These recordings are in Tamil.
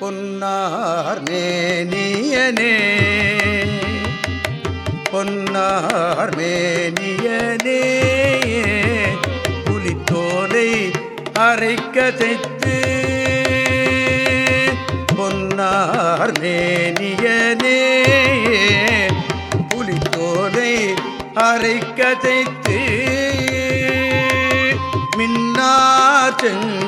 பொன்னார் மேனியனே. பொன்னார் மேனியனே. புலித்தோலை அரைக்க தைத்து பொன்னார் மேனியனே. புலித்தோலை அரைக்க தைத்து மின்னார் செஞ்சடை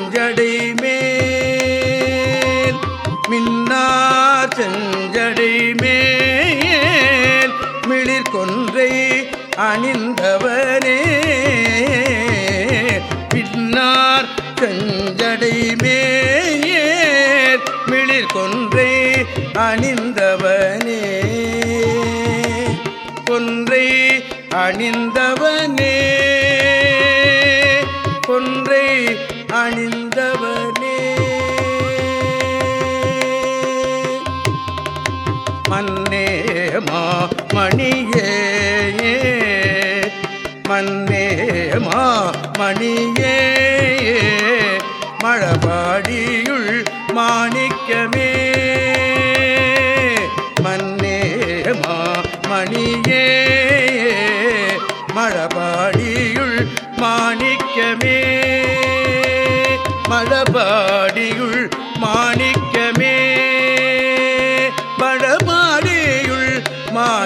செஞ்சடை மேல் மிளிர் கொன்றை அணிந்தவனே. பின்னார் செஞ்சடை மேல் மிளிர் கொன்றை அணிந்தவனே. கொன்றை அணிந்தவனே. கொன்றை அணிந்த மா மணியே மன்னே மா மணியே மழபாடியுள் மாணிக்கமே. மன்னே மா மணியே மழபாடியுள் மாணிக்கமே. மழபாடியுள் மாணிக்க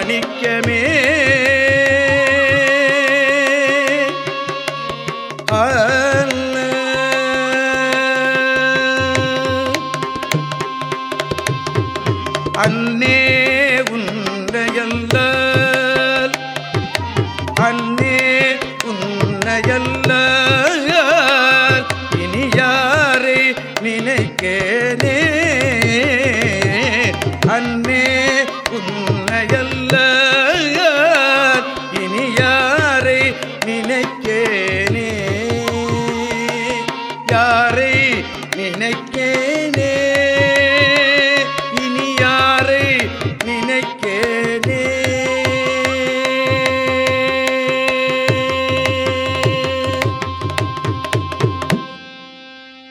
மாணிக்கமே அன்னே